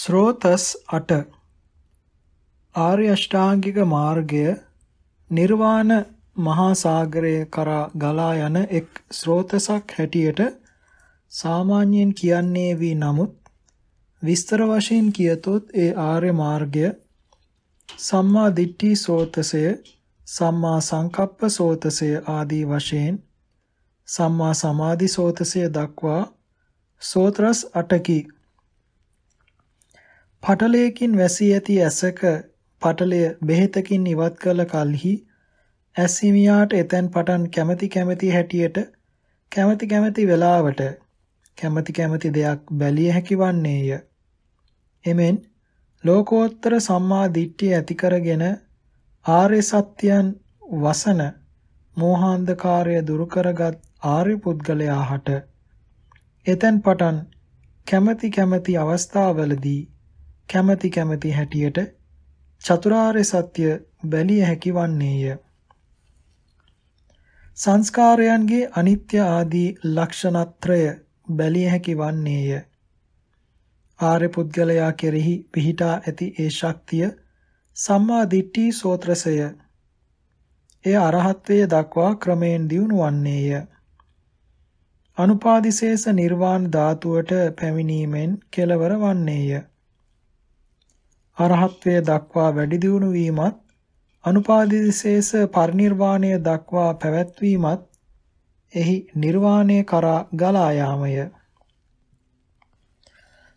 ස්රෝතස් 8 ආර්ය අෂ්ටාංගික මාර්ගය නිර්වාණ මහා සාගරය කරා ගලා යන එක් ස්රෝතසක් හැටියට සාමාන්‍යයෙන් කියන්නේ වී නමුත් විස්තර වශයෙන් කියතොත් ඒ ආර්ය මාර්ගය සම්මා දිට්ඨි සෝතසය සම්මා සංකප්ප සෝතසය ආදී වශයෙන් සම්මා සමාධි සෝතසය දක්වා සෝත්‍රස් 8කි පටලයකින් වැසී ඇති ඇසක පටලය බෙහෙතකින් ඉවත් කළ කලෙහි ඇස් හිමියාට එතෙන් පටන් කැමැති කැමැති හැටියට කැමැති කැමැති වෙලාවට කැමැති කැමැති දෙයක් බැලිය හැකි වන්නේය. එමෙන් ලෝකෝත්තර සම්මා දිට්ඨිය ඇති කරගෙන ආර්ය සත්‍යයන් වසන මෝහාන්ධකාරය දුරු කරගත් ආර්ය පුද්ගලයා හට එතෙන් පටන් කැමැති කැමැති අවස්ථාවලදී කැමැති කැමැති හැටියට චතුරාර්ය සත්‍ය බැලිය හැකි වන්නේය. සංස්කාරයන්ගේ අනිත්‍ය ආදී ලක්ෂණත්‍රය බැලිය හැකි වන්නේය. ආර්ය පුද්ගලයා කෙරෙහි පිහිටා ඇති ඒ ශක්තිය සම්මා දිට්ඨි සෝත්‍රසය. එය අරහත්වයේ දක්වා ක්‍රමයෙන් දියුණු වන්නේය. අනුපාදිශේෂ නිර්වාණ ධාතුවට පැමිණීමෙන් කෙලවර වන්නේය. අරහත්වයේ දක්වා වැඩි දියුණු වීමත් අනුපාදිශේෂ පරිනිර්වාණය දක්වා පැවැත්වීමත් එහි නිර්වාණය කරා ගලා යාමය.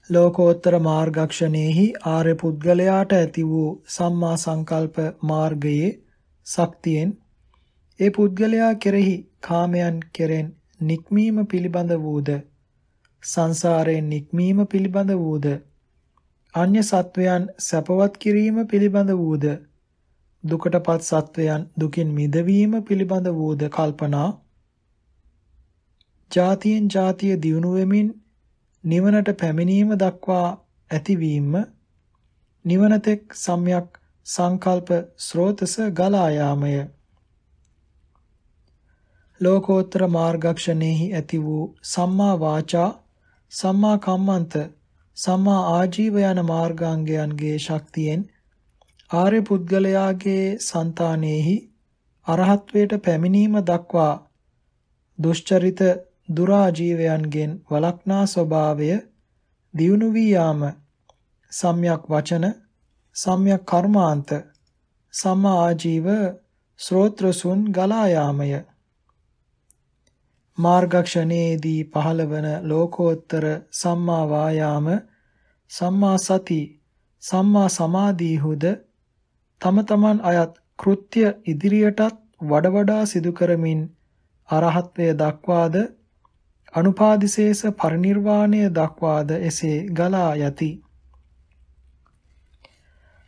ලෝකෝත්තර මාර්ගක්ෂණේහි ආර්ය පුද්ගලයාට ඇති වූ සම්මා සංකල්ප මාර්ගයේ ශක්තියෙන් ඒ පුද්ගලයා කෙරෙහි කාමයන් කෙරෙන් නික්මීම පිළිබඳ වූද සංසාරයෙන් නික්මීම පිළිබඳ වූද අන්‍ය සත්වයන් සැපවත් කිරීම පිළිබඳ වූද? දුකටපත් සත්වයන් දුකින් මිදවීම පිළිබඳ වූද කල්පනා? ජාතියෙන් ජාතිය දියුණු වෙමින් නිවනට පැමිණීම දක්වා ඇතිවීම? නිවනතෙක් සම්‍යක් සංකල්ප ස්රෝතස ගලා යාමය. ලෝකෝත්තර මාර්ගක්ෂණෙහි ඇති වූ සම්මා වාචා සම්මා කම්මන්ත සම්මා ආජීව යන මාර්ගාංගයන්ගේ ශක්තියෙන් ආර්ය පුද්ගලයාගේ సంతානෙහි අරහත්වයට පැමිණීම දක්වා දුෂ්චරිත දුරාජීවයන්ගෙන් වළක්නා ස්වභාවය දියුණු වී යාම සම්‍යක් වචන සම්‍යක් කර්මාන්ත සම්මා ආජීව ස්රෝත්‍රසුන් ගලා යාමය. මාර්ගක්ෂණයේදී පහළවන ලෝකෝත්තර සම්මා වායාම සම්මා සති සම්මා සමාධිහුද තම තමන් අයත් කෘත්‍ය ඉදිරියටත් වඩ වඩා සිදු කරමින් අරහත්වය දක්වාද අනුපාදිශේෂ පරිනිර්වාණය දක්වාද එසේ ගලා යති.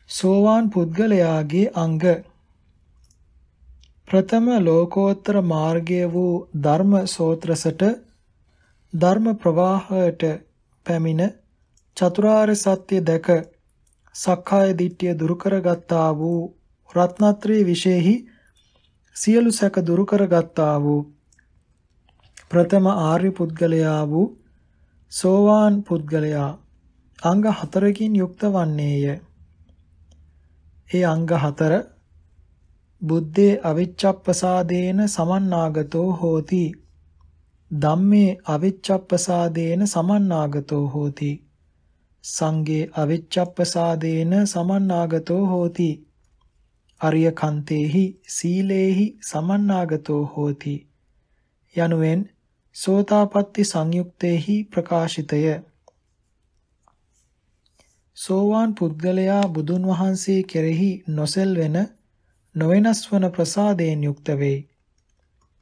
සෝවාන් පුද්ගලයාගේ අංග ප්‍රථම ලෝකෝත්තර මාර්ගය වූ ධර්ම සෝත්‍රසට ධර්ම ප්‍රවාහයට පැමිණ චතුරාර්ය සත්‍ය දැක සක්කාය දිට්ඨිය දුරු කරගත්තා වූ රත්නත්‍රී විශේෂෙහි සියලු සැක දුරු කරගත්තා වූ ප්‍රථම ආර්ය පුද්ගලයා වූ සෝවාන් පුද්ගලයා අංග හතරකින් යුක්ත වන්නේය. ඒ අංග හතර බුද්දේ අවිච්ඡප්පසාදේන සමන්නාගතෝ හෝති. ධම්මේ අවිච්ඡප්පසාදේන සමන්නාගතෝ හෝති. සංඝේ අවිච්ඡප්පසාදේන සමන්නාගතෝ හෝති. අරිය කන්තේහි සීලේහි සමන්නාගතෝ හෝති. යනුවෙන් සෝතාපට්ටි සංයුක්තේහි ප්‍රකාශිතය. සෝවාන් පුද්ගලයා බුදුන් වහන්සේ කෙරෙහි නොසෙල්වෙන නොවෙනස් වන ප්‍රසාදයෙන් යුක්ත වෙයි.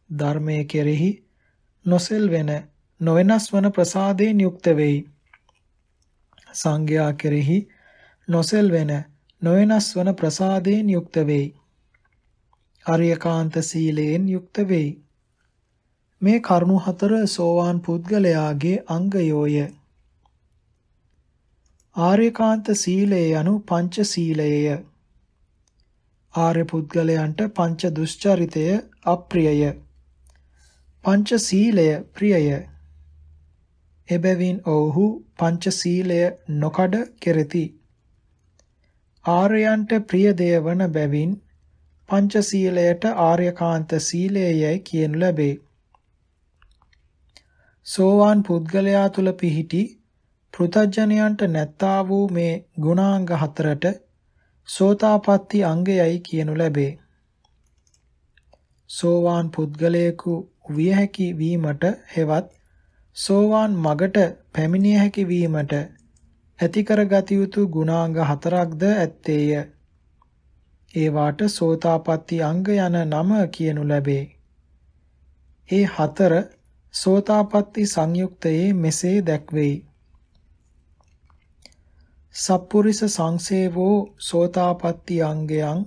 ධර්මයේ කෙරෙහි නොසෙල් වෙන නොවෙනස් වන ප්‍රසාදයෙන් යුක්ත වෙයි. සංඝයා කෙරෙහි නොසෙල් වෙන නොවෙනස් වන ප්‍රසාදයෙන් යුක්ත වෙයි. අරියකාන්ත සීලයෙන් යුක්ත වෙයි. මේ කරුණු හතර සෝවාන් පුද්ගලයාගේ අංගයෝය. ආර්යකාන්ත සීලය යනු පංච සීලයය. ආර්ය පුද්ගලයන්ට පංච දුෂ්චරිතය අප්‍රියය. පංච සීලය ප්‍රියය. එබැවින් ඔවුහු පංචශීලය නොකඩ කෙරෙති. ආර්යයන්ට ප්‍රිය දෙය වන බැවින් පංචශීලයට ආර්යකාන්ත සීලය යැයි කියනු ලැබේ. සෝවාන් පුද්ගලයා තුල පිහිටි පෘතජ්ජනයන්ට නැත්තා වූ මේ ගුණාංග හතරට සෝතාපට්ටි අංගයයි කියනු ලැබේ. සෝවාන් පුද්ගලයෙකු විය හැකි වීමට හෙවත් සෝවාන් මගට පැමිණිය හැකි වීමට ඇති කරගත යුතු ගුණාංග හතරක්ද ඇත්තේය. ඒවාට සෝතාපට්ටි අංග යන නම කියනු ලැබේ. ඒ හතර සෝතාපට්ටි සංයුක්තයේ මෙසේ දැක්වෙයි. සප්පුරිස සංසේවෝ සෝතාපට්ටි අංගයන්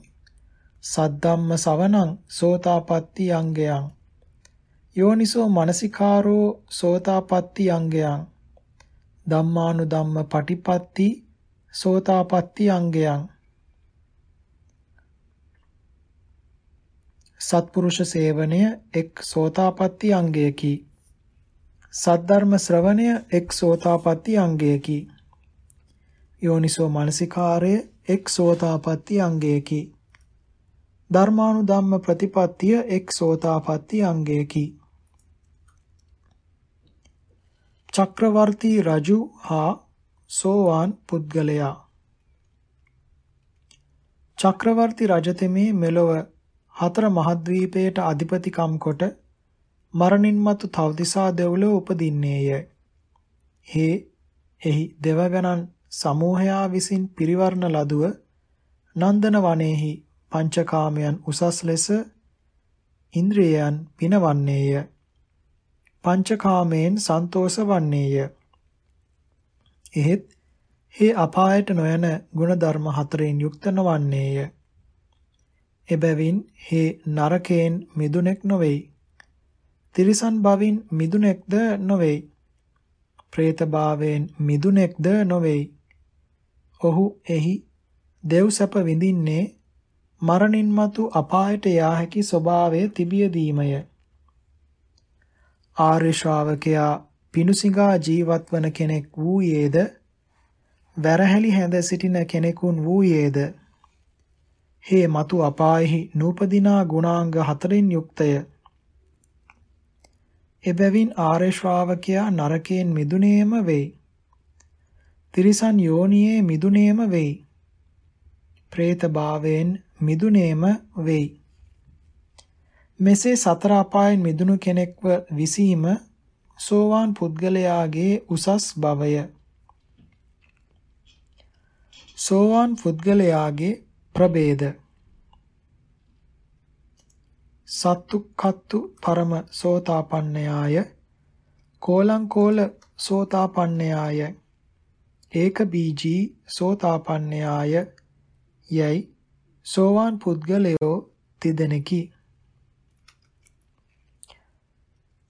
සද්ධම්ම සවණං සෝතාපට්ටි අංගයන් යෝනිසෝ මනසිකාරෝ සෝතාපට්ටි අංගයන් ධම්මානුධම්ම පටිපatti සෝතාපට්ටි අංගයන්. සත්පුරුෂ සේවනය එක් සෝතාපට්ටි අංගයකි. සද්ධර්ම ශ්‍රවණය එක් සෝතාපට්ටි අංගයකි. යෝනිසෝ මනසිකාරය එක් සෝතාපට්ටි අංගයකි. ධර්මානුධම්ම ප්‍රතිපත්තිය එක් සෝතාපට්ටි අංගයකි. චක්‍රවර්ති රජු හා සෝවාන් පුද්ගලයා. චක්‍රවර්ති රජතෙමේ මෙලොව හතර මහද්වීපයට අධිපතිකම් කොට මරණින් මතු තවදිසා දෙව්ලොව උපදින්නේය. හේ එහි දෙවගණන් සමූහයා විසින් පිරිවරණ ලදුව නන්දන වනයේහි පංචකාමයන් උසස් ලෙස ඉන්ද්‍රියයන් පිනවන්නේය. පංචකාමයෙන් සන්තෝෂ වන්නේය. එහෙත් හේ අපායට නොයන ගුණධර්ම හතරෙන් යුක්ත නොවන්නේය. එබැවින් හේ නරකයෙන් මිදුනෙක් නොවේයි. තිරිසන් භවින් මිදුනෙක්ද නොවේයි. പ്രേත භාවයෙන් මිදුනෙක්ද නොවේයි. ඔහු එහි දෙව් සැප විඳින්නේ මරණින් මතු අපායට යා හැකි ස්වභාවය තිබියදීමය. ආර්ය ශ්‍රාවකයා පිණුසිඟා ජීවත් වන කෙනෙක් වූයේද? වැරහැලි හැඳ සිටින කෙනෙකුන් වූයේද? හේ మతు අපායෙහි නූපදිනා ගුණාංග හතරින් යුක්තය. එබැවින් ආර්ය ශ්‍රාවකයා නරකයෙන් මිදුනේම වෙයි. තිරිසන් යෝනියේ මිදුනේම වෙයි. പ്രേත භාවයෙන් මිදුනේම වෙයි. මෙසේ සතර අපායන් මිදුණු කෙනෙක්ව විසීම සෝවාන් පුද්ගලයාගේ උසස් භවය. සෝවාන් පුද්ගලයාගේ ප්‍රභේද. සත්තුක්ඛත්තු පරම සෝතාපන්නයාය. කෝලංකෝල සෝතාපන්නයාය. ඒක බීජී සෝතාපන්නයාය යයි සෝවාන් පුද්ගලයෝ තිදෙනකි.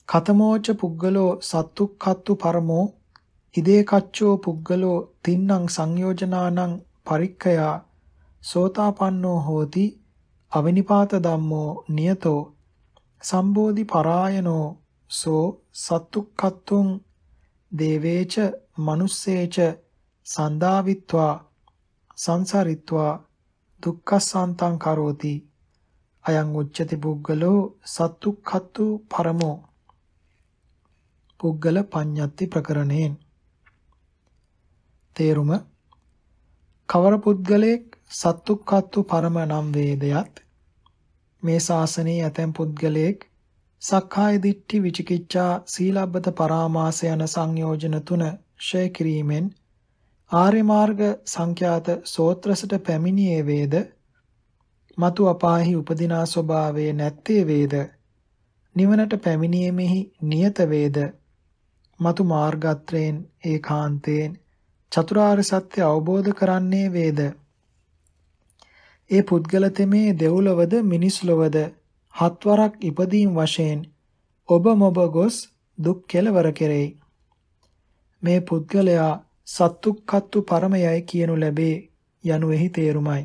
කතමෝච පුද්ගලෝ සත්තුක්ඛත්තු පරමෝ ඉදේ කච්චෝ පුද්ගලෝ තින්නම් සංයෝජනානං පරික්ඛයා සෝතාපන්නෝ හෝති අවිනිපාත ධම්මෝ නියතෝ සම්බෝධි පරායනෝ සෝ සත්තුක්ඛත්තුං දේවේච මනුස්සේච සන්දාවිත්වා සංසාරිත්වා දුක්ඛසන්තං කරෝති. අයං උච්චති පුද්ගලෝ සත්තුක්ඛත්තු පරමෝ. පුද්ගල පඤ්ඤත්ති ප්‍රකරණයෙන්. තේරුම කවර පුද්ගලයෙක් සත්තුක්කත්තු පරම නම් වේදයත් මේ ශාසනයේ ඇතැම් පුද්ගලයෙක් සක්කාය දිට්ඨි විචිකිච්ඡා සීලබ්බත පරාමාස යන සංයෝජන තුන ෂය කිරීමෙන් ආර්ය මාර්ග සංඛ්‍යාත සෝත්‍රසට පැමිණියේ වේද? මතු අපාහි උපදිනා ස්වභාවයේ නැත්තේ වේද? නිවනට පැමිණීමෙහි නියත වේද? මතු මාර්ගත්‍රයෙන් ඒකාන්තයෙන් චතුරාර්ය සත්‍ය අවබෝධ කරන්නේ වේද? ඒ පුද්ගල තෙමේ දෙව්ලොවද මිනිස් ලොවද හත්වරක් ඉපදීම් වශයෙන් ඔබ මොබ ගොස් දුක් කෙලවර කෙරෙයි. මේ පුද්ගලයා සත්තුක්කත්තු පරමයයි කියනු ලැබේ යනු එහි තේරුමයි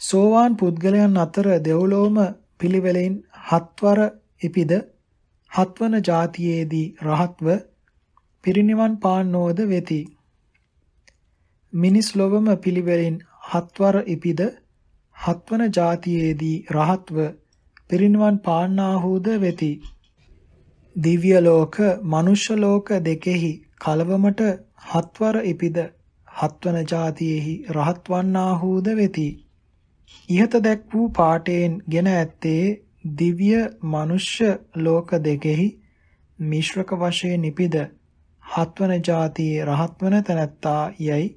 සෝවාන් පුද්ගලයන් අතර දෙව්ලොවම පිළිවෙලින් හත්වර ඉපිද හත්වන જાතියේදී රහත්ව පිරිනිවන් පාන්නෝද වෙති. මිනිස් ලොවම පිළිවෙලින් හත්වර ඉපිද හත්වන જાතියේදී රහත්ව පිරිනිවන් පාන්නාහුද වෙති. දිව්‍ය ලෝක, මනුෂ්‍ය ලෝක දෙකෙහි කලවමට හත්වර ඉපිද හත්වන જાතියෙහි රහත් වන්නාහූද වෙති. ইহත දැක් වූ පාඨයෙන් ගෙන ඇත්තේ දිව්‍ය මනුෂ්‍ය ලෝක දෙකෙහි මිශ්‍රක වශයෙන් නිපිද හත්වන જાතියේ රහත්වන තැනැත්තා යයි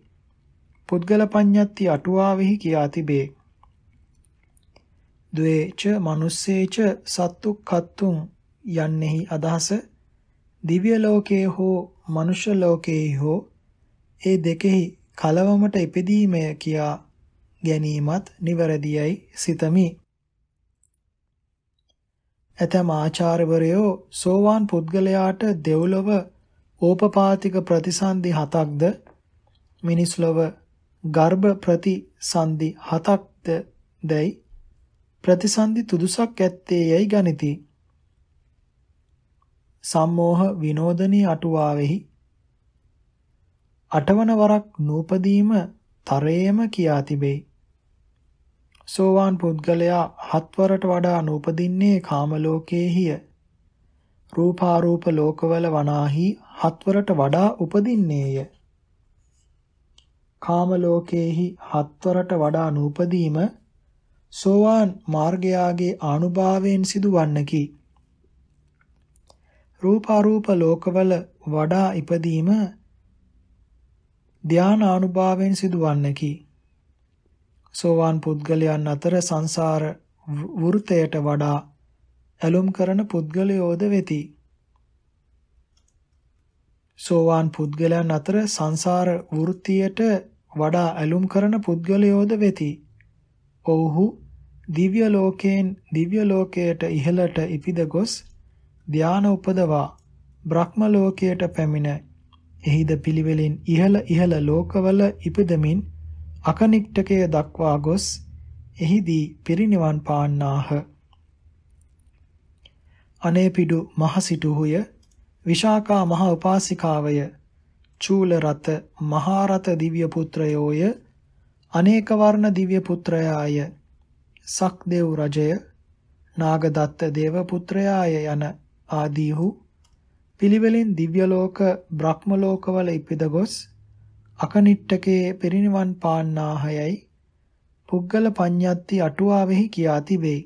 පුද්ගල පඤ්ඤත්ති අටුවාවෙහි කියා තිබේ. ද්වේච මනුස්සේච සත්තුක්ඛත්තුං යන්නේහි අදහස දිව්‍ය ලෝකයේ හෝ මනුෂ්‍ය ලෝකයේ හෝ ඒ දෙකෙහි කලවමට ඉපදීමය කියා ගැනීමත් නිවැරදියයි සිතමි. ඇතම ආචාර්යවරයෝ සෝවාන් පුද්ගලයාට දෙව්ලොව ඕපපාතික ප්‍රතිසන්දි හතක්ද මිනිස් ලොව ගර්භ ප්‍රතිසන්දි හතක්ද දැයි ප්‍රතිසන්දි තුදුසක් ඇත්තේ යයි ගනිති. සම්මෝහ විනෝදනී අටුවාවෙහි අටවන වරක් නූපදීම තරයේම කියා තිබේ. සෝවාන් පුද්ගලයා හත්වරට වඩා නූපදින්නේ කාම ලෝකයේහිය. රූපාරූප ලෝකවල වනාහි හත්වරට වඩා උපදින්නේය. කාම ලෝකයේහි හත්වරට වඩා නූපදීම සෝවාන් මාර්ගයාගේ ආනුභාවයෙන් සිදුවන්නකි. රූපාරූප ලෝකවල වඩා ඉපදීම ධානානුභාවයෙන් සිදුවන්නකි. සෝවාන් පුද්ගලයන් අතර සංසාර වෘතයට වඩා ඇලුම් කරන පුද්ගලයෝද වෙති. සෝවාන් පුද්ගලයන් අතර සංසාර වෘත්තියට වඩා ඇලුම් කරන පුද්ගලයෝද වෙති. ඔව්හු දිව්‍ය ලෝකයෙන් දිව්‍ය ලෝකයට ඉහළට ඉපිද ගොස් ධාන උපදවා බ්‍රහ්ම ලෝකයට පැමිණ එහිද පිළිවෙලින් ඉහළ ඉහළ ලෝකවල ඉපදමින් අකනික්ටකය දක්වා ගොස් එහිදී පිරිනිවන් පාන්නාහ. අනේපිඩු මහසිටුහුය විශාකා මහ උපාසිකාවය චූල රත මහා රත දිව්‍ය පුත්‍රයෝය අනේක වර්ණ දිව්‍ය පුත්‍රයාය සක්දේව් රජය නාගදත්ත දේව පුත්‍රයාය යන ආදීහු පිළිවෙලින් දිව්‍ය ලෝක බ්‍රහ්ම ලෝකවල ඉපිද ගොස් අකනිට්ටකේ පිරිනිවන් පාන්නාහයයි පුද්ගල පඤ්ඤත්ති අටුවාවෙහි කියා තිබේ.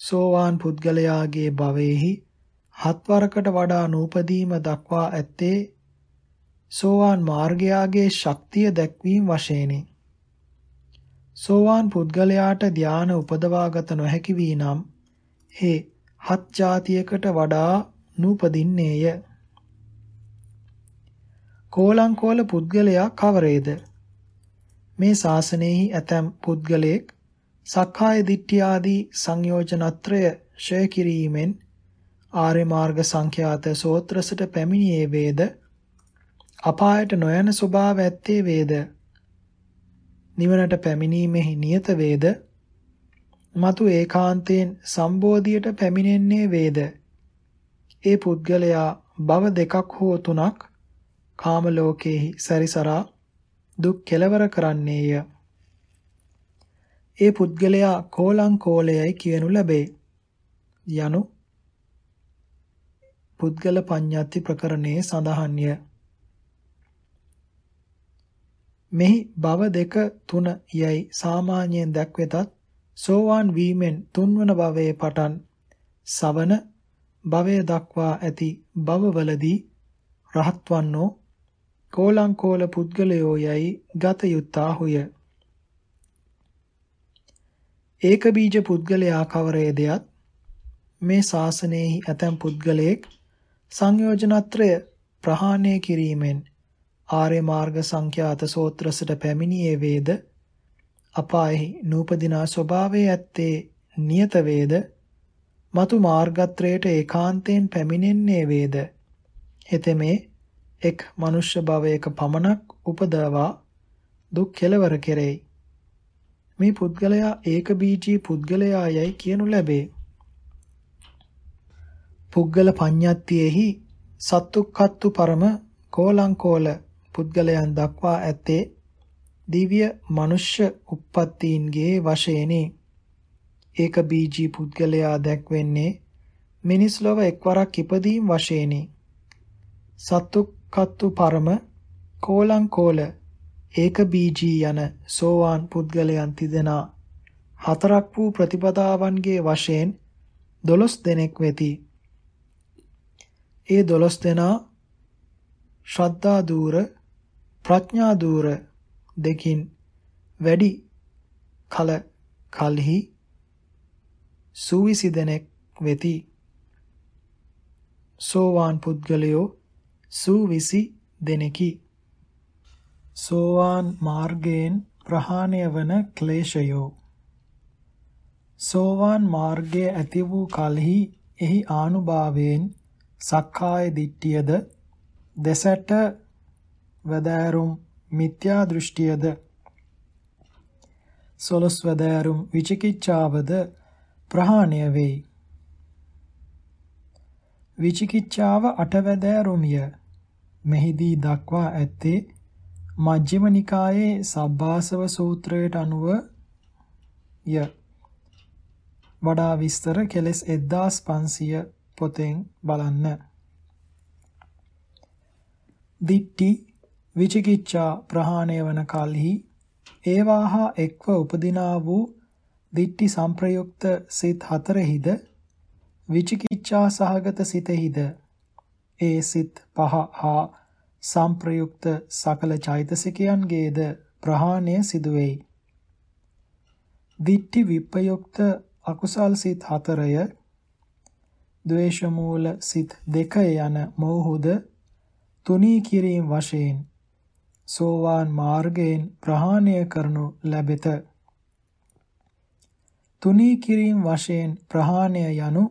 සෝවාන් පුද්ගලයාගේ භවෙහි හත්වරකට වඩා නූපදීම දක්වා ඇත්තේ සෝවාන් මාර්ගයාගේ ශක්තිය දැක්වීම වශයෙනි. සෝවාන් පුද්ගලයාට ධාන උපදවාගත නොහැකි වී නම් හේ හත් જાතියකට වඩා නූපදින්නේය. කෝලංකෝල පුද්ගලයා කවරේද? මේ ශාසනයෙහි ඇතැම් පුද්ගලයෙක් සක්කාය දිට්ඨිය ආදී සංයෝජනත්‍රය ඡය කිරීමෙන් ආර්ය මාර්ග සංඛ්‍යාත සෝත්‍රසට පැමිණියේ වේද අපායට නොයන ස්වභාව ඇත්තේ වේද නිවනට පැමිණීමෙහි නියත වේද මතු ඒකාන්තයෙන් සම්බෝධියට පැමිණෙන්නේ වේද? ඒ පුද්ගලයා භව දෙකක් හෝ තුනක් කාම ලෝකේහි සැරිසරා දුක් කෙලවර කරන්නේය. ඒ පුද්ගලයා කෝලං කෝලයයි කියනු ලැබේ. යනු පුද්ගල පඤ්ඤාති ප්‍රකරණයේ සඳහන්ය. මෙහි භව දෙක තුන යයි සාමාන්‍යයෙන් දැක්වෙතත් සෝවාන් වීමෙන් තුන්වන භවයේ පටන් සවන භවය දක්වා ඇති භවවලදී රහත් වන්නෝ කෝලංකෝල පුද්ගලයෝ යයි ගත යුත්තාහුය. ඒක බීජ පුද්ගලයා කවරේදයත් මේ ශාසනයෙහි ඇතැම් පුද්ගලයෙක් සංයෝජනත්‍රය ප්‍රහාණය කිරීමෙන් ආර්ය මාර්ග සංඛ්‍යාත සෝත්‍රසට පැමිණියේ වේද අපායෙහි නූපදිනා ස්වභාවයේ ඇත්තේ නියත වේද? මතු මාර්ගත්‍රයට ඒකාන්තයෙන් පැමිණෙන්නේ වේද? හෙතෙමේ එක් මනුෂ්‍ය භවයක පමණක් උපදවා දුක් කෙලවර කෙරෙයි. මේ පුද්ගලයා ඒක බීජී පුද්ගලයා යයි කියනු ලැබේ. පුද්ගල පඤ්ඤත්තියෙහි සත්තුක්කත්තු පරම කෝලංකෝල පුද්ගලයන් දක්වා ඇත්තේ දිව්‍ය මනුෂ්‍ය උප්පත්තීන්ගේ වශයෙනි. ඒක බීජී පුද්ගලයා දැක්වෙන්නේ මිනිස් ලොව එක්වරක් ඉපදීම් වශයෙනි. සත්තුක්කත්තු පරම කෝලංකෝල ඒක බීජී යන සෝවාන් පුද්ගලයන් තිදෙනා හතරක් වූ ප්‍රතිපදාවන්ගේ වශයෙන් දොළොස් දෙනෙක් වෙති. ඒ දොළොස් දෙනා ශ්‍රද්ධා දූර ප්‍රඥා දූර දෙකින් වැඩි කල කලෙහි සූවිසි දෙනෙක් වෙති. සෝවාන් පුද්ගලයෝ සූවිසි දෙනෙකි. සෝවාන් මාර්ගයෙන් ප්‍රහාණය වන ක්ලේශයෝ සෝවාන් මාර්ගයේ ඇති වූ කලෙහි එහි ආනුභාවයෙන් සක්කාය දිට්ඨියද දෙසට වදාරුම් මිත්‍යා දෘෂ්ටියද? සොලස් වදාරුම් විචිකිච්ඡාවද ප්‍රහාණය වෙයි. විචිකිච්ඡාව අටවැදෑරුමිය මෙහිදී දක්වා ඇත්තේ මජ්ක්‍ධිම නිකායේ සබ්බාසව සූත්‍රයට අනුව ය. වඩා විස්තර කෙලස් 1500 පොතෙන් බලන්න. දිට්ටි විචිකිච්ඡා ප්‍රහාණය වන කලෙහි ඒවාහා එක්ව උපදිනා වූ දිට්ටි සංප්‍රයුක්ත සිත් හතරෙහිද විචිකිච්ඡා සහගත සිතෙහිද ඒ සිත් පහ හා සංප්‍රයුක්ත සකල චෛතසිකයන්ගේද ප්‍රහාණය සිදුවේයි. දිට්ටි විප්‍රයුක්ත අකුසල් සිත් 4ය ද්වේෂ මූල සිත් 2 යන මෝහුද තුනී කිරීම වශයෙන් සෝවාන් මාර්ගයෙන් ප්‍රහාණය කරනු ලැබෙත. තුනී කිරීම වශයෙන් ප්‍රහාණය යනු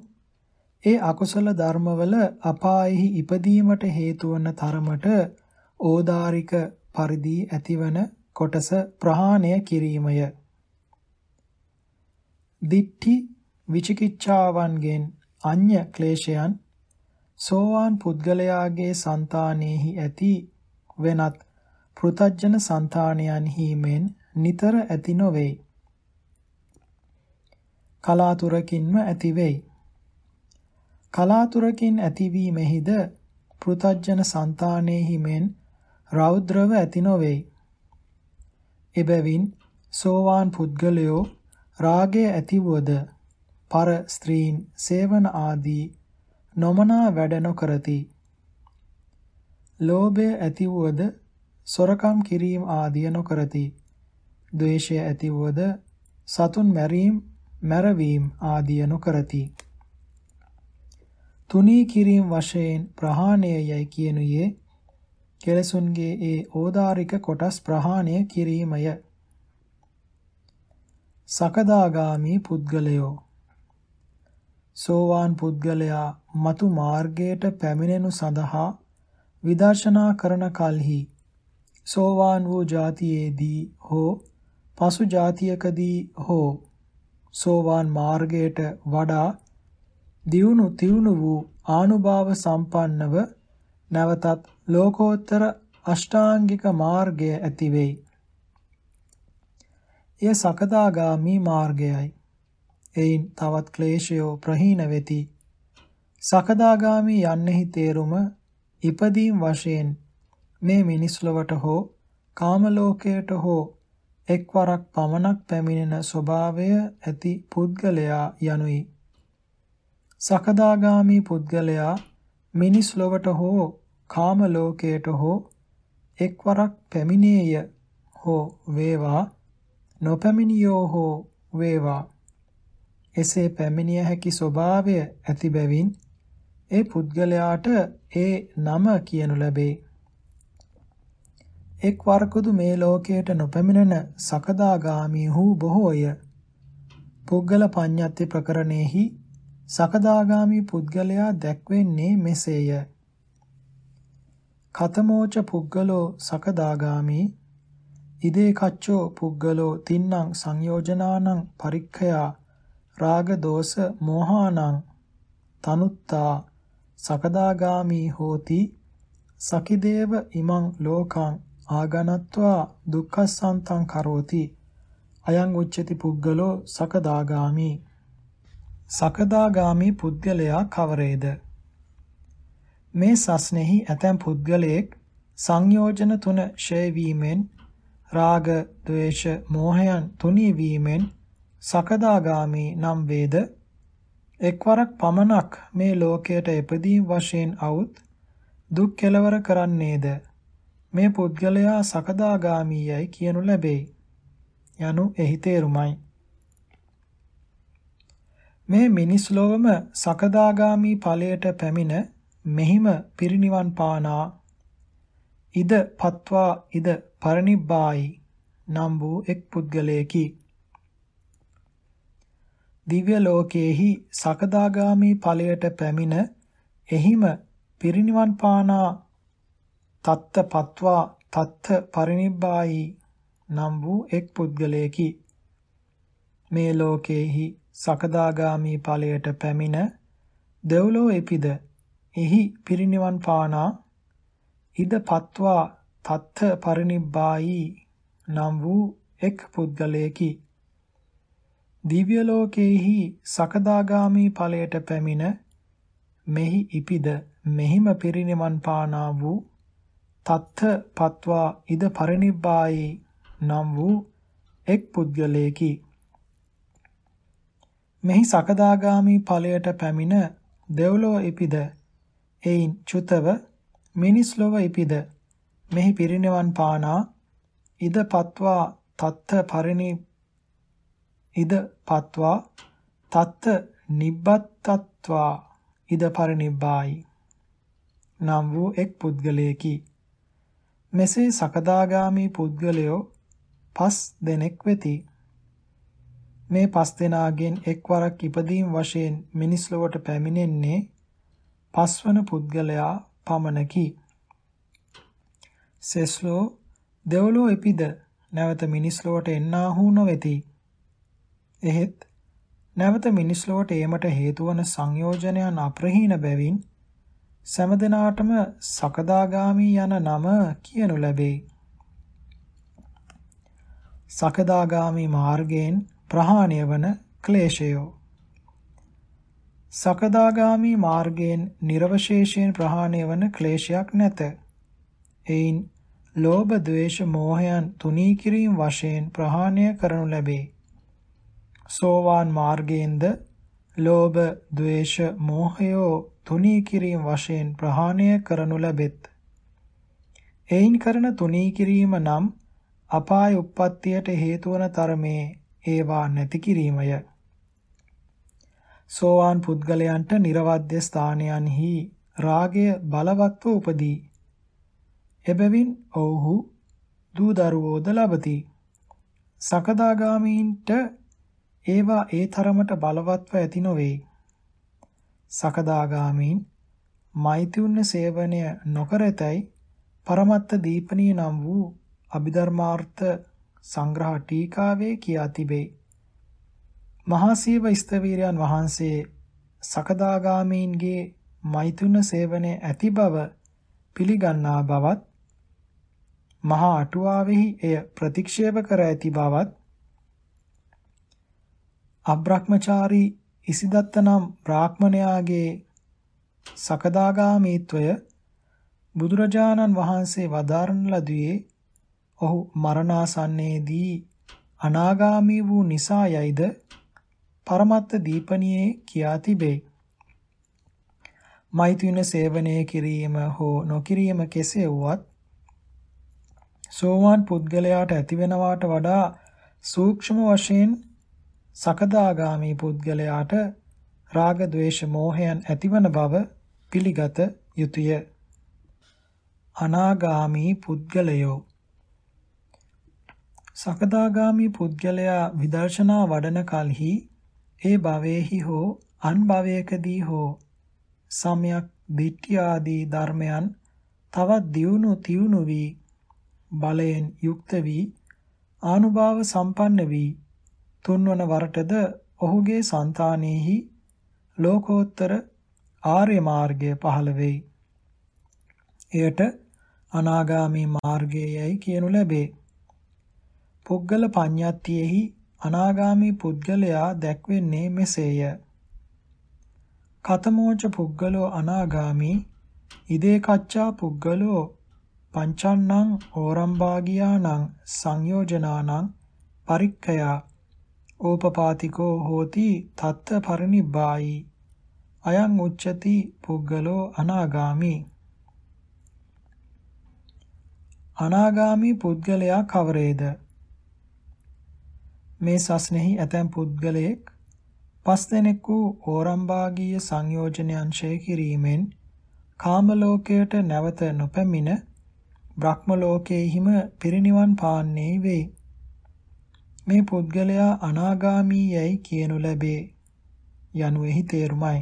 ඒ අකුසල ධර්මවල අපායෙහි ඉපදීමට හේතු වන තරමට ඕදාරික පරිදි ඇතිවන කොටස ප්‍රහාණය කිරීමය. දිට්ඨි විචිකිච්ඡාවන්ගෙන් අඤ්‍ය ක්ලේශයන් සෝවාන් පුද්ගලයාගේ సంతානෙහි ඇති වෙනත් පෘතජ්ජන సంతානයන්හි මෙන් නිතර ඇති නොවේ. කලාතුරකින්ම ඇති වෙයි. කලාතුරකින් ඇතිවීමෙහිද පෘතජ්ජන సంతානෙහි මෙන් රෞද්‍රව ඇති නොවේ. එබැවින් සෝවාන් පුද්ගලයෝ රාගය ඇතිවද පර ස්ත්‍රීන් සේවන ආදී නොමනා වැඩ නොකරති. ලෝභය ඇතිවද සොරකම් කිරීම ආදිය නොකරති. ද්වේෂය ඇතිවුවද සතුන් මැරීම මැරවීම ආදිය නොකරති. තුනී කිරීම වශයෙන් ප්‍රහාණය යයි කියනුයේ කෙලසුන්ගේ ඒ ඕදාරික කොටස් ප්‍රහාණය කිරීමය. සකදාගාමි පුද්ගලයෝ සෝවාන් පුද්ගලයා මතු මාර්ගයට පැමිණෙනු සඳහා විදර්ශනා කරන කලෙහි සෝවාන් වූ જાතියේදී හෝ පසු જાතියකදී හෝ සෝවාන් මාර්ගයට වඩා දියුණු තියුණු වූ ආනුභාව සම්පන්නව නැවතත් ලෝකෝත්තර අෂ්ටාංගික මාර්ගය ඇති වෙයි. එය සකදාගාමි මාර්ගයයි. එයින් තවත් ක්ලේශයෝ ප්‍රහීන වෙති. සකදාගාමි යන්නෙහි තේරුම ඉපදීම් වශයෙන් මේ මිනිස් ලොවට හෝ කාම ලෝකයට හෝ එක්වරක් පමණක් පැමිණෙන ස්වභාවය ඇති පුද්ගලයා යනුයි. සකදාගාමි පුද්ගලයා මිනිස් ලොවට හෝ කාම ලෝකයට හෝ එක්වරක් පැමිණේය හෝ වේවා නොපැමිණියෝ හෝ වේවා එසේ පැමිණිය හැකි ස්වභාවය ඇති බැවින් ඒ පුද්ගලයාට ඒ නම කියනු ලැබේ එක් වරකදු මේ ලෝකයට නොපැමිණෙන සකදාගාමීහු බොහෝය. පුද්ගල පඤ්ඤත්ති ප්‍රකරණෙහි සකදාගාමි පුද්ගලයා දැක්වෙන්නේ මෙසේය. කතමෝච පුද්ගලෝ සකදාගාමි ඉදේ කච්චෝ පුද්ගලෝ තින්නම් සංයෝජනානං පරික්ඛයා රාග දෝෂ මෝහානං තනුත්තා සකදාගාමි හෝති සකිදේව ඉමං ලෝකං ආගනත්වා දුක්ඛසන්තං කරෝති. අයං උච්චති පුද්ගලෝ සකදාගාමි. සකදාගාමි පුද්ගලයා කවරේද? මේ සස්නෙහි ඇතැම් පුද්ගලයෙක් සංයෝජන තුන ෂය වීමෙන් රාග, ద్వේෂ, මෝහයන් තුනී වීමෙන් සකදාගාමි නම් වේද? එක්වරක් පමණක් මේ ලෝකයට එපදීම් වශයෙන් අවුත් දුක් කෙලවර කරන්නේද? මේ පුද්ගලයා සකදාගාමි යයි කියනු ලැබේ යනු එහි තේරුමයි. මේ මිනිස් ලොවම සකදාගාමි ඵලයට පැමිණ මෙහිම පිරිනිවන් පානා. ඉද පත්වා ඉද පරිනිබ්බායි නම් වූ එක් පුද්ගලයෙකි. දිව්‍ය ලෝකයේහි සකදාගාමි ඵලයට පැමිණ එහිම පිරිනිවන් පානා තත්ත පත්වා තත්ත පරිනිබ්බායි නම් වූ එක් පුද්ගලයෙකි. මේ ලෝකයේහි සකදාගාමි ඵලයට පැමිණ දෙව්ලෝ එපිද එහි පිරිනිවන් පානා ඉද පත්වා තත්ථ පරිනිබ්බායි නම් වූ එක් පුද්ගලයෙකි. දිව්‍ය ලෝකයේහි සකදාගාමි ඵලයට පැමිණ මෙහි ඉපිද මෙහිම පිරිනිවන් පානා වූ තත්ථ පත්වා ඉද පරිනිබ්බායි නම් වූ එක් පුද්ගලයෙකි. මෙහි සකදාගාමි ඵලයට පැමිණ දෙව්ලොව ඉපිද. එයින් චුතව මිනිස් ලොව ඉපිද. මෙහි පිරිනිවන් පානා ඉද පත්වා තත්ත පරිනි ඉද පත්වා තත්ත නිබ්බත්තත්වා ඉද පරිනිබ්බායි. නම් වූ එක් පුද්ගලයෙකි. මෙසේ සකදාගාමි පුද්ගලයෝ පස් දෙනෙක් වෙති මේ පස් දෙනාගෙන් එක්වරක් ඉපදීම් වශයෙන් මිනිස් ලොවට පැමිණෙන්නේ පස්වන පුද්ගලයා පමණකි සෙස්ලෝ දෙව්ලෝ එපිද නැවත මිනිස් ලොවට එන්නාහු නොවේති. එහෙත් නැවත මිනිස් ලොවට ඒමට හේතු වන සංයෝජනයන් අප්‍රහීන බැවින් සෑම දිනාටම සකදාගාමි යන නම කියනු ලැබේ. සකදාගාමි මාර්ගයෙන් ප්‍රහාණය වන ක්ලේශයෝ සකදාගාමි මාර්ගයෙන් නිර්වශේෂයෙන් ප්‍රහාණය වන ක්ලේශයක් නැත. එයින් ලෝභ ද්වේෂ මෝහයන් තුනී කිරීම වශයෙන් ප්‍රහාණය කරනු ලැබේ. සෝවාන් මාර්ගයෙන්ද ලෝභ ද්වේෂ මෝහයෝ තුනී කිරීම වශයෙන් ප්‍රහාණය කරනු ලැබෙත්. එයින් කරන තුනී කිරීම නම් අපාය උප්පත්තියට හේතු වන තරමේ ඒවා නැති කිරීමය. සෝවාන් පුද්ගලයන්ට නිර්වද්‍ය ස්ථානයන්හි රාගය බලවත්ව උපදී. එබැවින් ඔව්හු දූ දරුවෝද ලබති. සකදාගාමීන්ට ඒවා ඒ තරමට බලවත්ව ඇති නොවේ. සකදාගාමීන් මෛතුන්‍ය සේවනය නොකරතයි පරමත්ත දීපනීය නම් වූ අභිධර්මාර්ථ සංග්‍රහ ටීකාවේ කියා තිබේ. මහා සීව ස්තවීරයන් වහන්සේ සකදාගාමීන්ගේ මෛතුන සේවනයේ ඇති බව පිළිගන්නා බවත් මහා අටුවාවෙහි එය ප්‍රතික්ෂේප කර ඇති බවත් අබ්‍රහ්මචාරී ඉසිදත්ත නම් බ්‍රාහ්මණයාගේ සකදාගාමීත්වය බුදුරජාණන් වහන්සේ වදාරන ලදුවේ ඔහු මරණාසන්නයේදී අනාගාමී වූ නිසා යයිද පරමත්ත දීපනියේ කියා තිබේ. මෛත්‍රින සේවනය කිරීම හෝ නොකිරීම කෙසේ වුවත් සෝවාන් පුද්ගලයාට ඇතිවෙනවාට වඩා සූක්ෂම වශයෙන් සකදාගාමී පුද්ගලයාට රාග ద్వේෂ මෝහයන් ඇතිවන බව පිළිගත යුතුය. අනාගාමී පුද්ගලයෝ සකදාගාමී පුද්ගලයා විදර්ශනා වඩන කලෙහි ඒ භවයේහි හෝ අන් භවයකදී හෝ සම්‍යක් දිට්ඨිය ආදී ධර්මයන් තවත් දියුණු තියුණු වී බලයෙන් යුක්ත වී ආනුභාව සම්පන්න වී තුන්වන වරටද ඔහුගේ సంతානෙහි ලෝකෝත්තර ආර්ය මාර්ගය පහළ වෙයි. එයට අනාගාමී මාර්ගයයි කියනු ලැබේ. පුද්ගල පඤ්ඤාත්තියෙහි අනාගාමී පුද්ගලයා දැක්වෙන්නේ මෙසේය. කතමෝච පුද්ගලෝ අනාගාමී ඉදේ කච්චා පුද්ගලෝ පංචන්නං ඕරම්භාගියානං සංයෝජනානං පරික්ඛයා ඕපපාතිකෝ හෝති තත්ත පරිනිබ්බායි. අයං උච්චති පුද්ගලෝ අනාගාමි. අනාගාමි පුද්ගලයා කවරේද? මේ සස්නෙහි ඇතැම් පුද්ගලයෙක් පස් දෙනෙකු ඕරම්භාගීය සංයෝජනයන් ඡය කිරීමෙන් කාම ලෝකයට නැවත නොපැමිණ බ්‍රහ්ම ලෝකයේහිම පිරිනිවන් පාන්නේ වේ. මේ පුද්ගලයා අනාගාමී යයි කියනු ලැබේ. යනුෙහි තේරුමයි.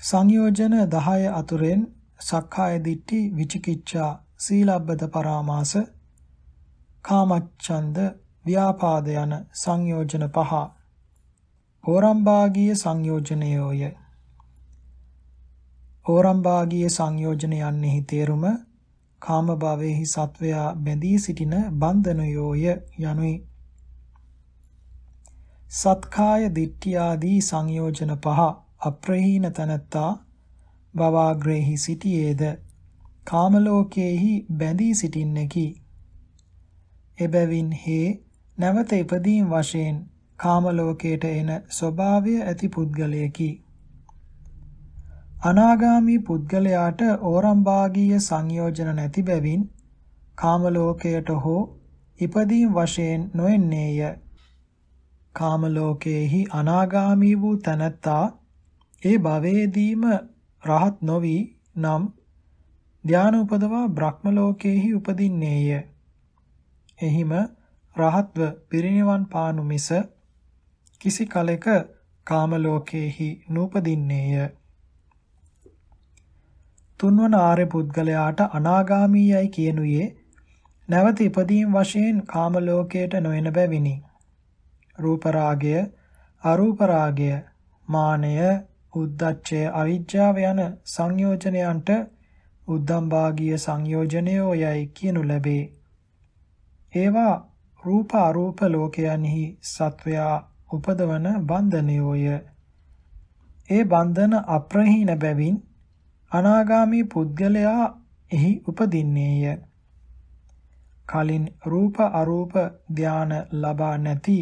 සංයෝජන 10 අතුරෙන් සක්කාය දිට්ඨි විචිකිච්ඡා සීලබ්බත පරාමාස කාමච්ඡන්ද ව්‍යාපාද යන සංයෝජන පහ. ඕරම්භාගීය සංයෝජනයෝය. ඕරම්භාගීය සංයෝජනයන්ෙහි තේරුම කාම භවයේහි සත්වයා බැඳී සිටින බන්ධනයෝය යනුයි. සත්කාය දිට්ඨිය ආදී සංයෝජන පහ අප්‍රහීන තනත්තා භවාග්‍රේහි සිටියේද කාම ලෝකයේහි බැඳී සිටින්නකි. එබැවින් හේ නැවත ඉපදීම් වශයෙන් කාම ලෝකයට එන ස්වභාවය ඇති පුද්ගලයෙකි. අනාගාමී පුද්ගලයාට ඕරම්භාගීය සංයෝජන නැති බැවින් කාම ලෝකයට හෝ ඉපදීම් වශයෙන් නොෙන්නේය. කාම ලෝකයේහි අනාගාමී වූ තනත්තා ඒ භවයේදීම රහත් නොවි නම් ධානය උපදවා බ්‍රහ්ම ලෝකයේහි උපදින්නේය. එහිම රහත්ව පිරිනිවන් පානු මිස කිසි කලෙක කාම ලෝකයේහි නූපදින්නේය. තුන්වන ආර්ය පුද්ගලයාට අනාගාමී යයි කියනුයේ නැවත ඉපදීම් වශයෙන් කාම ලෝකයට නොයන බැවිනි. රූප රාගය, අරූප රාගය, මානය, උද්දච්චය, අවිජ්ජාව යන සංයෝජනයන්ට උද්දම්භාගීය සංයෝජනයෝ යයි කියනු ලැබේ. ඒවා රූප අරූප ලෝකයන්හි සත්වයා උපදවන බන්ධනයෝය. ඒ බන්ධන අප්‍රහීන බැවින් අනාගාමී පුද්ගලයා එහි උපදින්නේය. කලින් රූප අරූප ධාන ලබා නැති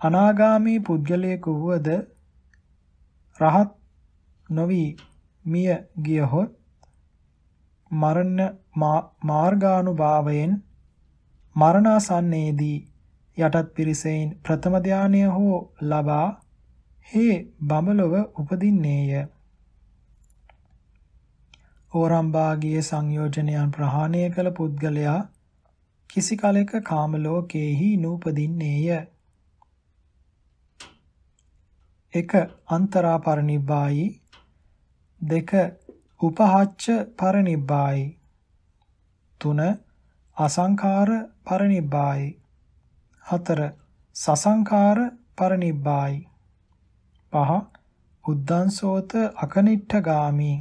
අනාගාමී පුද්ගලයෙකු වුවද රහත් නොවි මිය ගියහොත් මරණ මාර්ගානුභාවයෙන් මරණාසන්නයේදී යටත් පිරිසෙන් ප්‍රථම ධානය හෝ ලබා හේ බඹලොව උපදින්නේය. ඕරම්භාගීය සංයෝජනයන් ප්‍රහාණය කළ පුද්ගලයා කිසි කලෙක කාම ලෝකයේහි නූපදින්නේය. 1 අන්තරා පරිනිබ්බායි 2 උපහාච්ච පරිනිබ්බායි. 3 අසංඛාර පරිනිබ්බායි. 4 සසංඛාර පරිනිබ්බායි. 5 උද්දංසෝත අකනිට්ඨගාමි.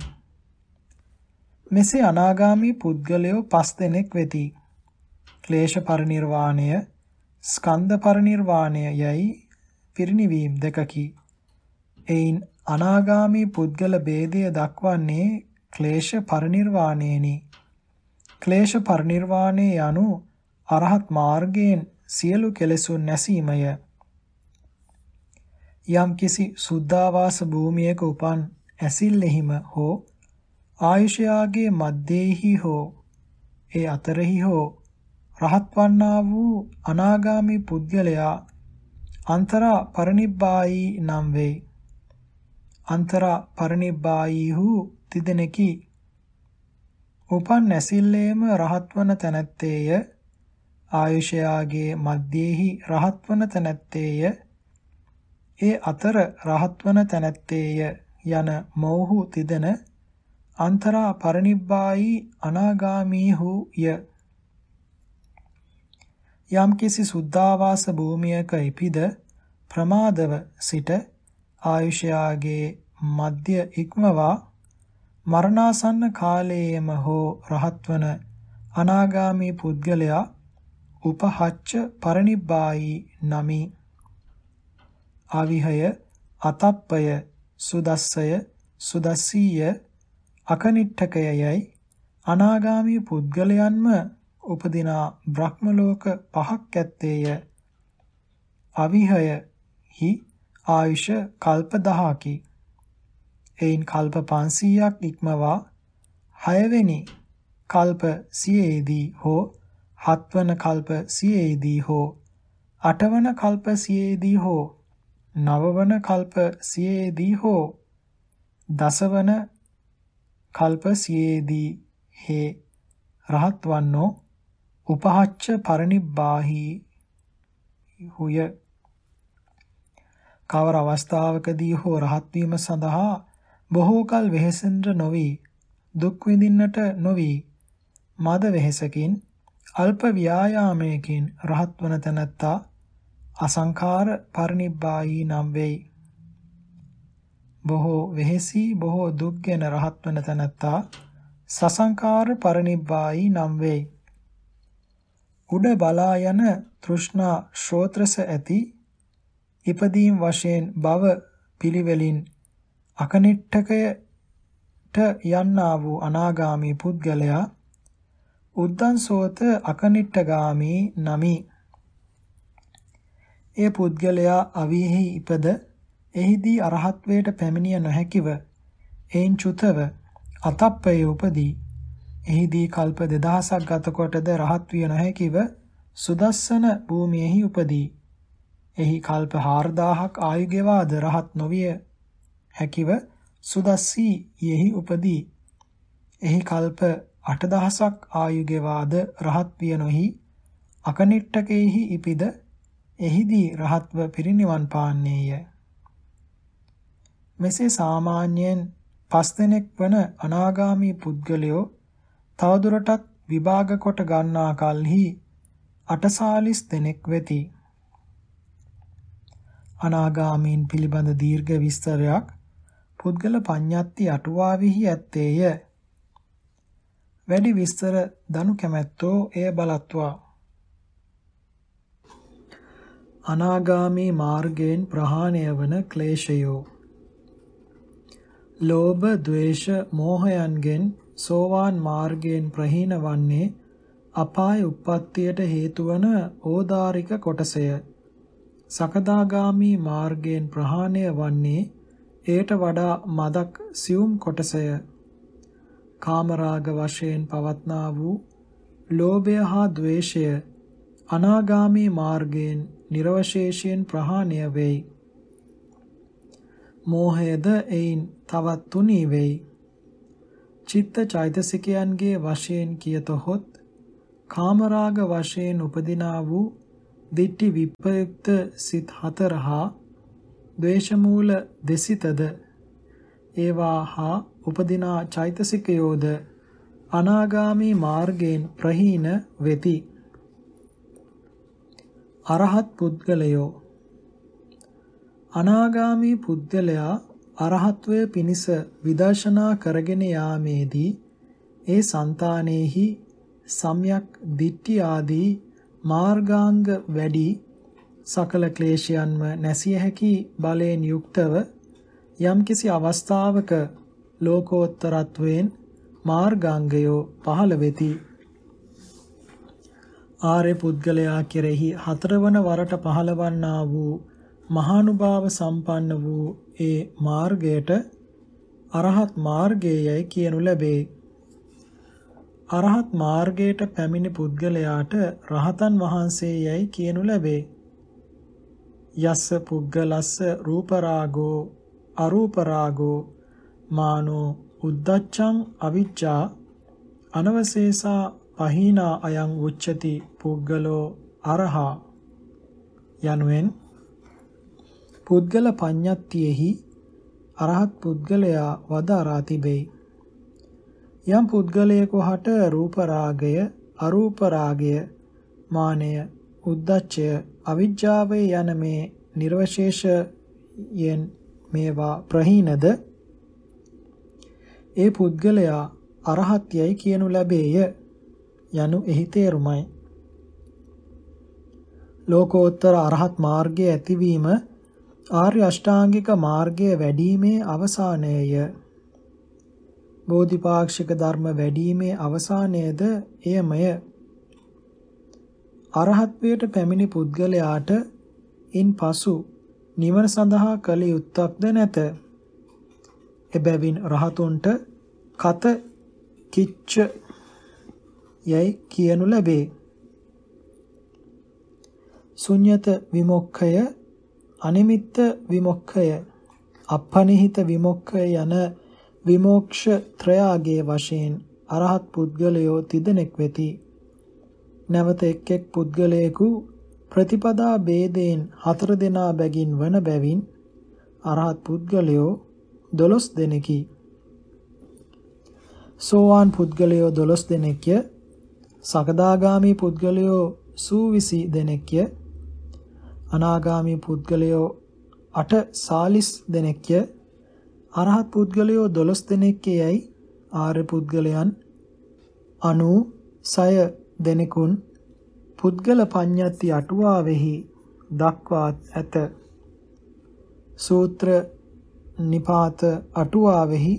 මෙසේ අනාගාමී පුද්ගලයෝ පස් දෙනෙක් වෙති. ක්ලේශ පරිණිරවාණය, ස්කන්ධ පරිණිරවාණය යයි පිරිණිවීම දෙකකි. එයින් අනාගාමී පුද්ගල ભેදය දක්වන්නේ ක්ලේශ පරිණිරවාණයනි. ක්ලේශ පරිණිරවාණය යනු අරහත් මාර්ගයෙන් සියලු කෙලෙසුන් නැසීමය. යම් කිසි සුද්ධාවාස භූමියක උපන් ඇසිල්ලෙහිම හෝ ආයුෂයාගේ මැද්දේහි හෝ ඒ අතරෙහි හෝ රහත් වන්නා වූ අනාගාමී පුද්ගලයා අන්තරා පරිනිබ්බායි නම් වේ. අන්තරා පරිනිබ්බායිහු තිදෙනෙකි. උපන් නැසිල්ලේම රහත්වන තැනැත්තේය ආයුෂයාගේ මැද්දේහි රහත්වන තැනැත්තේය ඒ අතර රහත්වන තැනැත්තේය යන මෝහු තිදෙන අන්තරා පරිනිබ්බායි අනාගාමීහු ය. යම් කිසි සුද්ධාවාස භූමියක ඉපිද ප්‍රමාදව සිට ආයුෂයාගේ මධ්‍ය ඉක්මවා මරණාසන්න කාලයේම හෝ රහත්වන අනාගාමී පුද්ගලයා උපහච්ච පරිනිබ්බායි නමි. ආවිහය අතප්පය සුදස්සය සුදස්සීය අකනිට්ඨකයයි අනාගාමී පුද්ගලයන්ම උපදිනා බ්‍රහ්ම ලෝක පහක් ඇත්තේය. අවිහය හි ආයුෂ කල්ප 1000කි එයින් කල්ප 500ක් ඉක්මවා 6 වෙනි කල්ප 100ේදී හෝ 7 වන කල්ප 100ේදී හෝ 8 වන කල්ප 100ේදී හෝ 9 වන කල්ප 100ේදී හෝ 10 වන කල්ප 100ේදී හේ රහත් වන්නෝ උපහච්ච පරිනිබ්බාහි හුය කවර අවස්ථාවකදී හෝ රහත් වීම සඳහා බොහෝ කල වෙහෙසෙන්ට නොවි දුක් විඳින්නට නොවි මද වෙහෙසකින් අල්ප ව්‍යායාමයකින් රහත් වන තැනැත්තා අසංඛාර පරිනිබ්බායි නම් වෙයි. බොහෝ වෙහෙසි බොහෝ දුක්ගෙන රහත් වන තැනැත්තා සසංඛාර පරිනිබ්බායි නම් වෙයි. උඩ බලා යන තෘෂ්ණා ශ්‍රෝත්‍රස ඇති ඉපදීම් වශයෙන් භව පිළිවෙලින් අකනිට්ඨකයට යන්නා වූ අනාගාමී පුද්ගලයා උද්දන්සෝත අකනිට්ඨගාමී නමි. ඒ පුද්ගලයා අවීහි ඉපද එහිදී අරහත්වයට පැමිණිය නොහැකිව එයින් චුතව අතප්පයේ උපදී එහිදී කල්ප 2000ක් ගතකොටද රහත් විය නොහැකිව සුදස්සන භූමියෙහි උපදී එහි කල්ප 4000ක් ආයු ගෙවාද රහත් නොවිය හැකිව සුදස්සී යෙහි උපදී. එහි කල්ප 8000ක් ආයු ගෙවාද රහත් විය නොහි අකනිට්ඨකෙහි ඉපිද එහිදී රහත්ව පිරිනිවන් පාන්නේය. මෙසේ සාමාන්‍යයෙන් පස් දෙනෙක් වන අනාගාමී පුද්ගලයෝ තවදුරටත් විභාග කොට ගන්නා කලෙහි අටසාලිස් දෙනෙක් වෙති. අනාගාමීන් පිළිබඳ දීර්ඝ විස්තරයක් පුද්ගල පඤ්ඤාත්ති අටුවාවෙහි ඇත්තේය. වැඩි විස්තර දනු කැමැත්තෝ එය බලත්වා. අනාගාමී මාර්ගයෙන් ප්‍රහාණය වන ක්ලේශයෝ ලෝභ, ద్వේෂ, මෝහයන්ගෙන් සෝවාන් මාර්ගයෙන් ප්‍රහීන වන්නේ අපාය උප්පත්තියට හේතුවන ඕදාරික කොටසය. සකදාගාමි මාර්ගයෙන් ප්‍රහාණය වන්නේ එයට වඩා මදක් සියුම් කොටසය. කාමරාග වශයෙන් පවත්නා වූ ලෝභය හා ద్వේෂය අනාගාමි මාර්ගයෙන් නිර්වශේෂයෙන් ප්‍රහාණය වෙයි. මෝහයද එයින් තවත් තුනී වෙයි. චිත්ත චෛතසිකයන්ගේ වශයෙන් කියතොත් කාමරාග වශයෙන් උපදිනා වූ දිට්ටි විප්‍රයුක්ත සිත් හතර හා ද්වේෂමූල දෙසිතද ඒවා හා උපදිනා චෛතසිකයෝද අනාගාමී මාර්ගයෙන් ප්‍රහීන වෙති. අරහත් පුද්ගලයෝ අනාගාමී පුද්ගලයා අරහත්වය පිණිස විදර්ශනා කරගෙන යාමේදී ඒ సంతානෙහි සම්‍යක් දිට්ඨි ආදී මාර්ගාංග වැඩි සකල ක්ලේශයන්ම නැසිය හැකි බලයෙන් යුක්තව යම්කිසි අවස්ථාවක ලෝකෝත්තරත්වයෙන් මාර්ගාංගයෝ පහළ වෙති. ආර්ය පුද්ගලයා කෙරෙහි හතරවන වරට පහළවන්නා වූ මහානුභාව සම්පන්න වූ ඒ මාර්ගයට අරහත් මාර්ගයයි කියනු ලැබේ. අරහත් මාර්ගයට පැමිණි පුද්ගලයාට රහතන් වහන්සේයයි කියනු ලැබේ. යස්ස පුද්ගලස්ස රූපරාගෝ අරූපරාගෝ මානෝ උද්දච්චං අවිච්ඡා අනවශේෂා පහීනා අයං උච්චති පුද්ගලෝ අරහා යනුවෙන් පුද්ගල පඤ්ඤත්තියෙහි අරහත් පුද්ගලයා වදාරා තිබේ. යම් පුද්ගලයෙකු හට රූප රාගය, අරූප රාගය, මානය, උද්දච්චය, අවිජ්ජාවේ යන මේ නිර්වශේෂයෙන් මේවා ප්‍රහීනද ඒ පුද්ගලයා අරහත්යයි කියනු ලැබේය යනු එහි තේරුමයි. ලෝකෝත්තර අරහත් මාර්ගයේ ඇතිවීම ආර්ය අෂ්ටාංගික මාර්ගයේ වැඩිීමේ අවසානයය. බෝධිපාක්ෂික ධර්ම වැඩිීමේ අවසානයේද එයමය. අරහත්වයට පැමිණි පුද්ගලයාට ඉන්පසු නිවන සඳහා කළ යුත්තක්ද නැත. එබැවින් රහතුන්ට කත කිච්ච යයි කියනු ලැබේ. ශුන්්‍යත විමුක්ඛය අනිමිත්ත විමුක්ඛය අපනිහිත විමුක්ඛය යන විමෝක්ෂ ත්‍රයාගේ වශයෙන් අරහත් පුද්ගලයෝ තිදෙනෙක් වෙති. නැවත එක් එක් පුද්ගලයෙකු ප්‍රතිපදා ભેදයෙන් හතර දෙනා බැගින් වන බැවින් අරහත් පුද්ගලයෝ 12 දෙනෙකි. සෝවාන් පුද්ගලයෝ 12 දෙනෙක්ය. සකදාගාමි පුද්ගලයෝ සූවිසි දෙනෙක්ය. අනාගාමි පුද්ගලයෝ 8 සාලිස් දෙනෙක්ය. අරහත් පුද්ගලයෝ 12 දෙනෙක්යයි ආර්ය පුද්ගලයන් 96 දෙනෙකුන් පුද්ගල පඤ්ඤාති අටුවාවෙහි දක්වා ඇත. සූත්‍ර නිපාත අටුවාවෙහි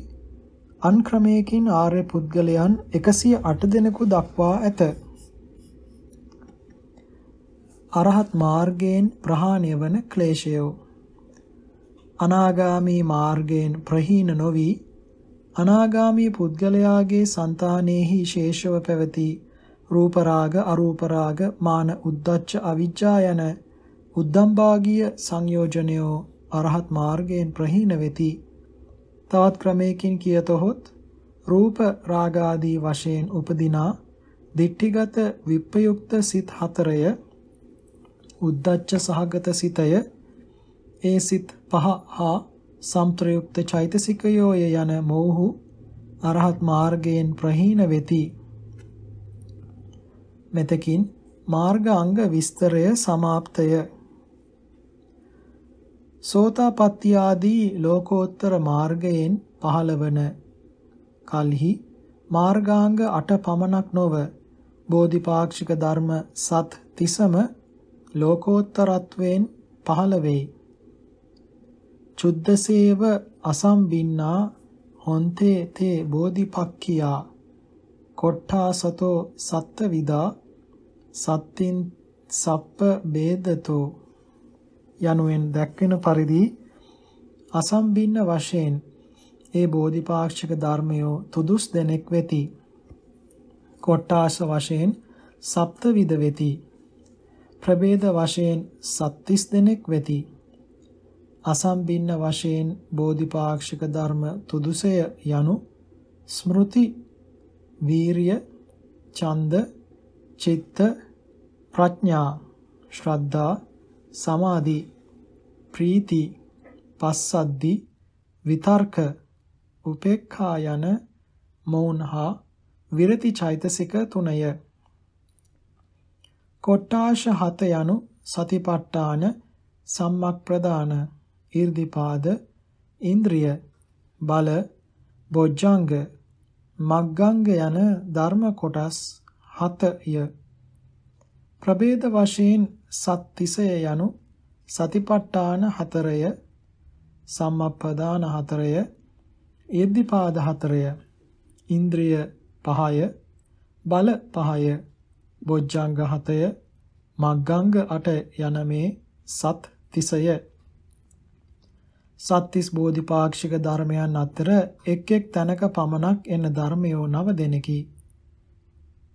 අන් ක්‍රමයකින් ආර්ය පුද්ගලයන් 108 දෙනෙකු දක්වා ඇත. අරහත් මාර්ගයෙන් ප්‍රහාණය වන ක්ලේශයෝ. අනාගාමී මාර්ගයෙන් ප්‍රහීන නොවි අනාගාමී පුද්ගලයාගේ సంతානෙහි ශේෂව පැවති රූප රාග අරූප රාග මාන උද්දච්ච අවිජ්ජා යන උද්දම්භාගීය සංයෝජනයෝ අරහත් මාර්ගයෙන් ප්‍රහීන වෙති. තවත් ක්‍රමයකින් කියතොත් රූප රාග ආදී වශයෙන් උපදිනා දිට්ඨිගත විප්‍රයුක්ත සිත් හතරය උද්දච්ච සහගත සිතය ඒ සිත් පහ හා සම්ත්‍රයුක්ත චෛතසිකයෝය යන මෝහු අරහත් මාර්ගයෙන් ප්‍රහීන වෙති. මෙතකින් මාර්ග අංග විස්තරය સમાપ્તය. සෝතාපට්ටි ආදී ලෝකෝත්තර මාර්ගයෙන් පහළවන කල්හි මාර්ගාංග 8 පමණක් නොව බෝධිපාක්ෂික ධර්ම සත් 30ම ලෝකෝත්තරත්වයෙන් පහළ වෙයි. චුද්දසේව අසම්බින්නා හොන්තේ තේ බෝධිපක්ඛියා කොට්ඨාසතෝ සත්ත විදා සත්තින් සප්ප බේදතෝ යනුවෙන් දැක්වෙන පරිදි අසම්බින්න වශයෙන් ඒ බෝධිපාක්ෂික ධර්මයෝ තුදුස් දෙනෙක් වෙති. කොට්ටාස වශයෙන් සප්ත විද වෙති. ප්‍රභේද වශයෙන් සත්තිස් දෙනෙක් වෙති. අසම්බින්න වශයෙන් බෝධිපාක්ෂික ධර්ම තුදුසය යනු ස්මෘති වීරිය ඡන්ද චිත්ත ප්‍රඥා ශ්‍රද්ධා සමාධි ප්‍රීති පස්සද්දි විතර්ක උපේක්ඛා යන මෞනහා විරති චෛතසික තුනය කොට්ටාශ හත යනු සතිපට්ඨාන සම්මක් ප්‍රදාන ඊර්ධිපාද ඉන්ද්‍රිය බල බොජ්ජංග මග්ගංග යන ධර්ම කොටස් 7ය ප්‍රභේද වශයෙන් සත්තිසය යනු සතිපට්ඨාන හතරය සම්මප්පදාන හතරය ඊර්ධිපාද හතරය ඉන්ද්‍රිය පහය බල පහය බොජ්ජංග හතය මග්ගංග 8 යන මේ සත් තිසය සත්තිස් බෝධිපාක්ෂික ධර්මයන් අතර එක් එක් තැනක පමණක් එන ධර්මයෝ නව දෙනෙකි.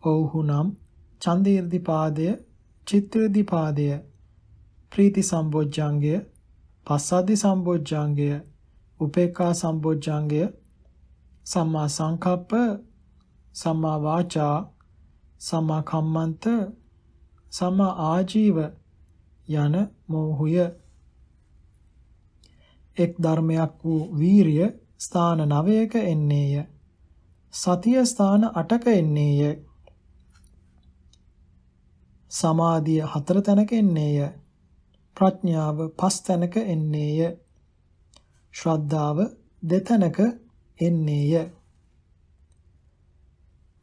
ඔව්හු නම් චන්දීර්ධිපාදය, චිත්‍රදීපාදය, ප්‍රීති සම්බොජ්ජංගය, පස්සද්ධි සම්බොජ්ජංගය, උපේක්ඛා සම්බොජ්ජංගය, සම්මා සංකප්ප, සම්මා වාචා, සම්මා කම්මන්ත, සම්මා ආජීව යන මෝහය එක් ධර්මයක් වූ වීරිය ස්ථාන 9ක එන්නේය. සතිය ස්ථාන 8ක එන්නේය. සමාධිය හතර තැනක එන්නේය. ප්‍රඥාව පස් තැනක එන්නේය. ශ්‍රද්ධාව දෙතැනක එන්නේය.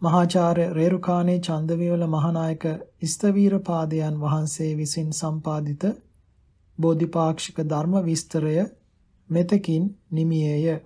මහාචාර්ය රේරුකාණේ චන්දවිවල මහානායක ස්තවීර පාදයන් වහන්සේ විසින් සම්පාදිත බෝධිපාක්ෂික ධර්ම විස්තරය මෙතකින් නිමියේය.